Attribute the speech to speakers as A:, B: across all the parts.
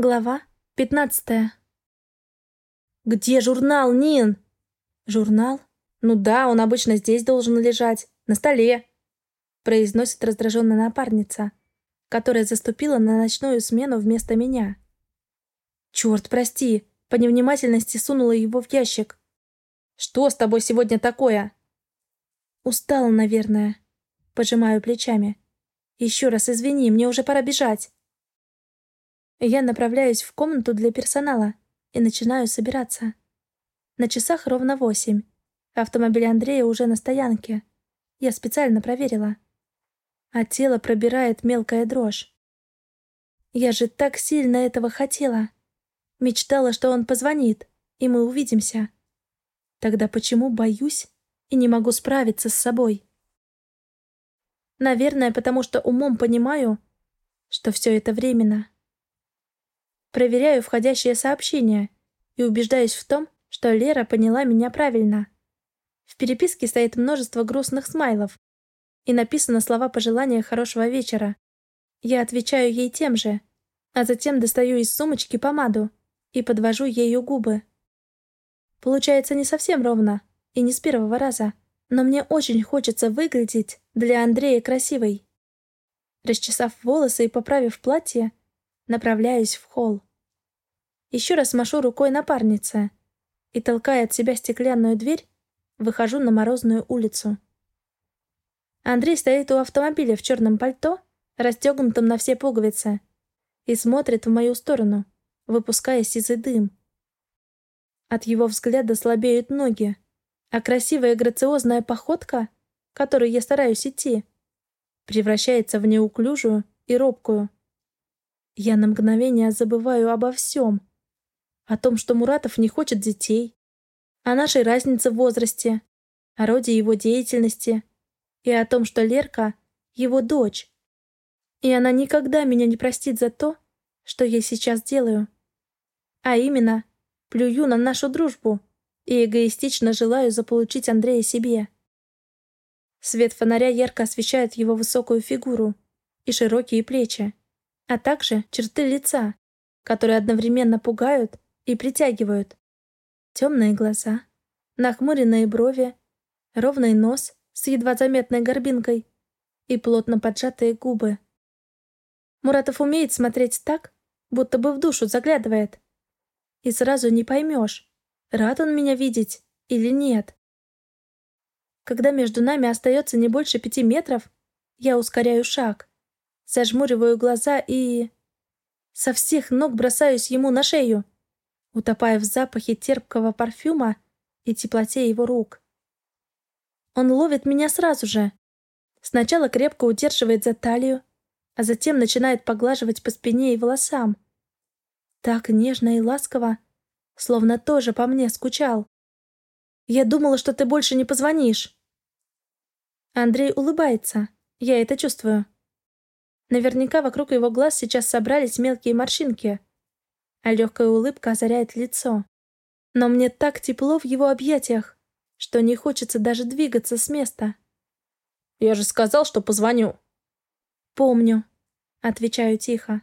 A: Глава пятнадцатая. «Где журнал, Нин?» «Журнал? Ну да, он обычно здесь должен лежать, на столе», произносит раздраженная напарница, которая заступила на ночную смену вместо меня. «Черт, прости, по невнимательности сунула его в ящик. Что с тобой сегодня такое?» «Устала, наверное», пожимаю плечами. «Еще раз извини, мне уже пора бежать». Я направляюсь в комнату для персонала и начинаю собираться. На часах ровно восемь. Автомобиль Андрея уже на стоянке. Я специально проверила. А тело пробирает мелкая дрожь. Я же так сильно этого хотела. Мечтала, что он позвонит, и мы увидимся. Тогда почему боюсь и не могу справиться с собой? Наверное, потому что умом понимаю, что все это временно. Проверяю входящее сообщение и убеждаюсь в том, что Лера поняла меня правильно. В переписке стоит множество грустных смайлов и написано слова пожелания хорошего вечера. Я отвечаю ей тем же, а затем достаю из сумочки помаду и подвожу ею губы. Получается не совсем ровно и не с первого раза, но мне очень хочется выглядеть для Андрея красивой. Расчесав волосы и поправив платье, Направляюсь в холл. Еще раз машу рукой напарнице и, толкая от себя стеклянную дверь, выхожу на морозную улицу. Андрей стоит у автомобиля в черном пальто, расстегнутом на все пуговицы, и смотрит в мою сторону, выпуская сизый дым. От его взгляда слабеют ноги, а красивая грациозная походка, которой я стараюсь идти, превращается в неуклюжую и робкую. Я на мгновение забываю обо всем. О том, что Муратов не хочет детей, о нашей разнице в возрасте, о роде его деятельности и о том, что Лерка — его дочь. И она никогда меня не простит за то, что я сейчас делаю. А именно, плюю на нашу дружбу и эгоистично желаю заполучить Андрея себе. Свет фонаря ярко освещает его высокую фигуру и широкие плечи а также черты лица, которые одновременно пугают и притягивают. Темные глаза, нахмуренные брови, ровный нос с едва заметной горбинкой и плотно поджатые губы. Муратов умеет смотреть так, будто бы в душу заглядывает. И сразу не поймешь, рад он меня видеть или нет. Когда между нами остается не больше пяти метров, я ускоряю шаг зажмуриваю глаза и... Со всех ног бросаюсь ему на шею, утопая в запахе терпкого парфюма и теплоте его рук. Он ловит меня сразу же. Сначала крепко удерживает за талию, а затем начинает поглаживать по спине и волосам. Так нежно и ласково, словно тоже по мне скучал. Я думала, что ты больше не позвонишь. Андрей улыбается, я это чувствую. Наверняка вокруг его глаз сейчас собрались мелкие морщинки, а легкая улыбка озаряет лицо. Но мне так тепло в его объятиях, что не хочется даже двигаться с места. «Я же сказал, что позвоню». «Помню», — отвечаю тихо.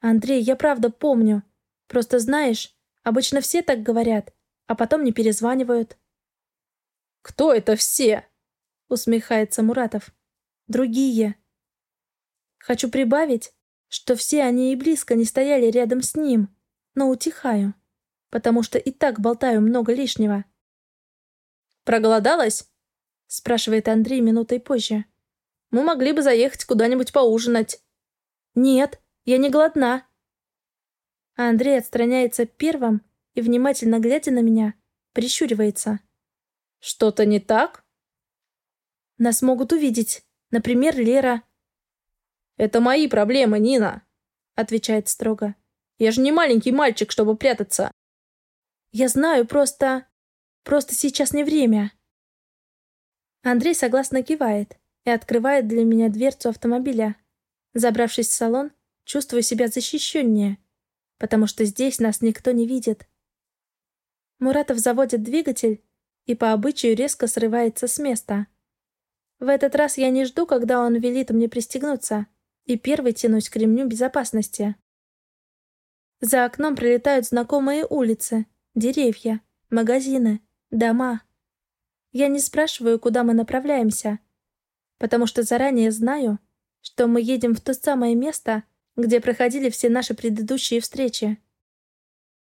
A: «Андрей, я правда помню. Просто знаешь, обычно все так говорят, а потом не перезванивают».
B: «Кто это все?» — усмехается Муратов.
A: «Другие», Хочу прибавить, что все они и близко не стояли рядом с ним, но утихаю, потому что и так болтаю много лишнего.
B: «Проголодалась?»
A: — спрашивает Андрей минутой позже.
B: «Мы могли бы заехать куда-нибудь поужинать».
A: «Нет, я не голодна». Андрей отстраняется первым и, внимательно глядя на меня, прищуривается.
B: «Что-то не так?»
A: «Нас могут увидеть. Например, Лера.
B: «Это мои проблемы, Нина», — отвечает строго. «Я же не маленький мальчик, чтобы прятаться».
A: «Я знаю, просто... просто сейчас не время». Андрей согласно кивает и открывает для меня дверцу автомобиля. Забравшись в салон, чувствую себя защищеннее, потому что здесь нас никто не видит. Муратов заводит двигатель и по обычаю резко срывается с места. В этот раз я не жду, когда он велит мне пристегнуться, и первый тянусь к ремню безопасности. За окном пролетают знакомые улицы, деревья, магазины, дома. Я не спрашиваю, куда мы направляемся, потому что заранее знаю, что мы едем в то самое место, где проходили все наши предыдущие встречи.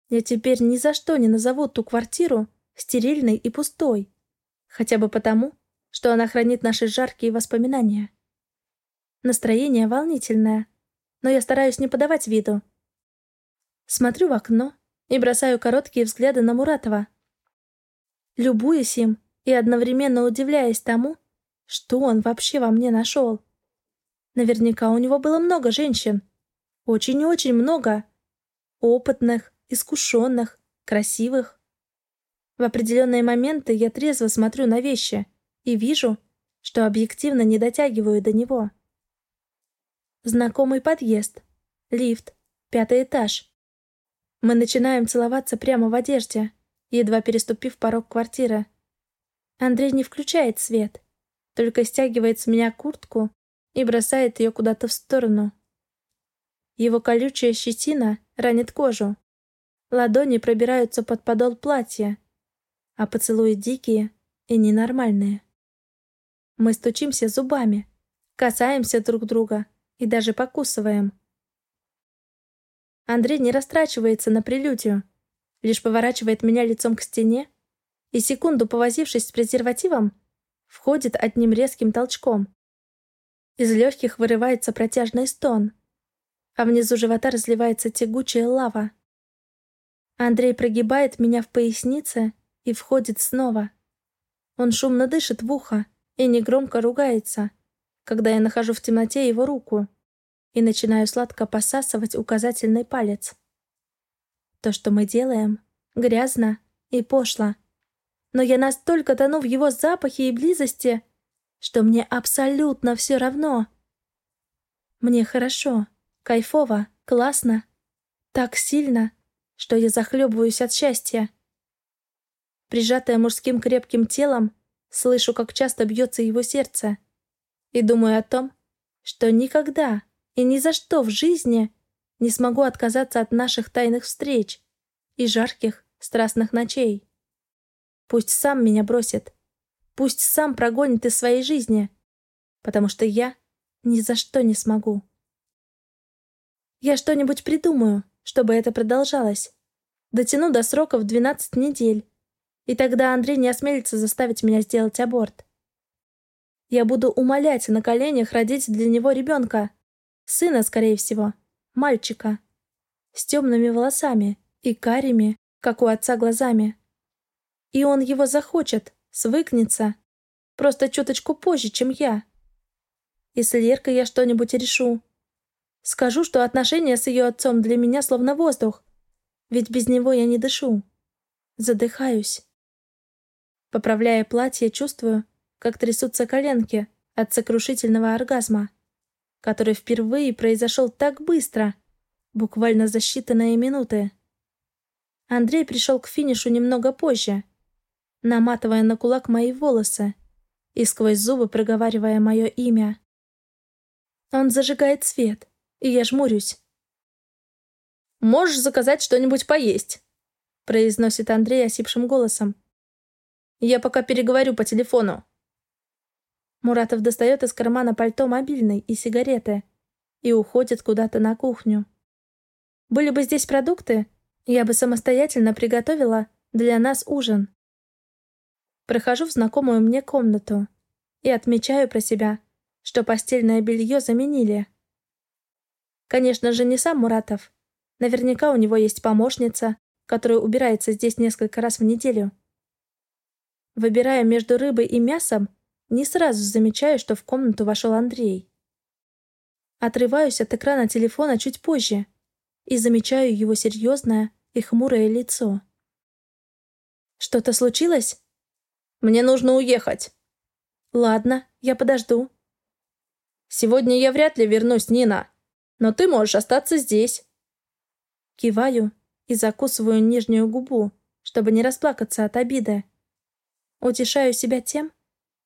A: Я теперь ни за что не назову ту квартиру стерильной и пустой, хотя бы потому, что она хранит наши жаркие воспоминания. Настроение волнительное, но я стараюсь не подавать виду. Смотрю в окно и бросаю короткие взгляды на Муратова. Любуюсь им и одновременно удивляясь тому, что он вообще во мне нашел. Наверняка у него было много женщин. Очень-очень много. Опытных, искушенных, красивых. В определенные моменты я трезво смотрю на вещи и вижу, что объективно не дотягиваю до него. Знакомый подъезд, лифт, пятый этаж. Мы начинаем целоваться прямо в одежде, едва переступив порог квартиры. Андрей не включает свет, только стягивает с меня куртку и бросает ее куда-то в сторону. Его колючая щетина ранит кожу. Ладони пробираются под подол платья, а поцелуи дикие и ненормальные. Мы стучимся зубами, касаемся друг друга и даже покусываем. Андрей не растрачивается на прелюдию, лишь поворачивает меня лицом к стене и, секунду повозившись с презервативом, входит одним резким толчком. Из легких вырывается протяжный стон, а внизу живота разливается тягучая лава. Андрей прогибает меня в пояснице и входит снова. Он шумно дышит в ухо и негромко ругается, когда я нахожу в темноте его руку и начинаю сладко посасывать указательный палец. То, что мы делаем, грязно и пошло. Но я настолько тону в его запахе и близости, что мне абсолютно все равно. Мне хорошо, кайфово, классно, так сильно, что я захлебываюсь от счастья. Прижатая мужским крепким телом, слышу, как часто бьется его сердце, и думаю о том, что никогда и ни за что в жизни не смогу отказаться от наших тайных встреч и жарких, страстных ночей. Пусть сам меня бросит, Пусть сам прогонит из своей жизни, потому что я ни за что не смогу. Я что-нибудь придумаю, чтобы это продолжалось. Дотяну до срока в 12 недель, и тогда Андрей не осмелится заставить меня сделать аборт. Я буду умолять на коленях родить для него ребенка, сына, скорее всего, мальчика, с темными волосами и карими, как у отца, глазами. И он его захочет, свыкнется. Просто чуточку позже, чем я. И с Леркой я что-нибудь решу. Скажу, что отношения с ее отцом для меня словно воздух. Ведь без него я не дышу. Задыхаюсь. Поправляя платье, чувствую, как трясутся коленки от сокрушительного оргазма, который впервые произошел так быстро, буквально за считанные минуты. Андрей пришел к финишу немного позже — наматывая на кулак мои волосы и сквозь зубы проговаривая мое имя. Он зажигает свет, и я жмурюсь. «Можешь заказать что-нибудь поесть», — произносит Андрей осипшим голосом. «Я пока переговорю по телефону». Муратов достает из кармана пальто мобильный и сигареты и уходит куда-то на кухню. Были бы здесь продукты, я бы самостоятельно приготовила для нас ужин. Прохожу в знакомую мне комнату и отмечаю про себя, что постельное белье заменили. Конечно же, не сам Муратов. Наверняка у него есть помощница, которая убирается здесь несколько раз в неделю. Выбирая между рыбой и мясом, не сразу замечаю, что в комнату вошел Андрей. Отрываюсь от экрана телефона чуть позже и замечаю его серьезное и хмурое лицо. «Что-то случилось?» Мне нужно уехать». «Ладно, я подожду». «Сегодня я вряд ли вернусь, Нина, но ты можешь остаться здесь». Киваю и закусываю нижнюю губу, чтобы не расплакаться от обиды. Утешаю себя тем,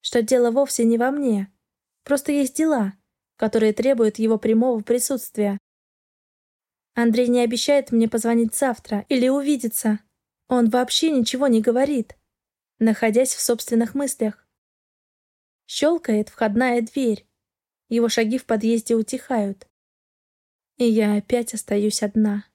A: что дело вовсе не во мне. Просто есть дела, которые требуют его прямого присутствия. Андрей не обещает мне позвонить завтра или увидеться. Он вообще ничего не говорит, находясь в собственных мыслях. Щелкает входная дверь. Его шаги в подъезде утихают. И я опять остаюсь одна.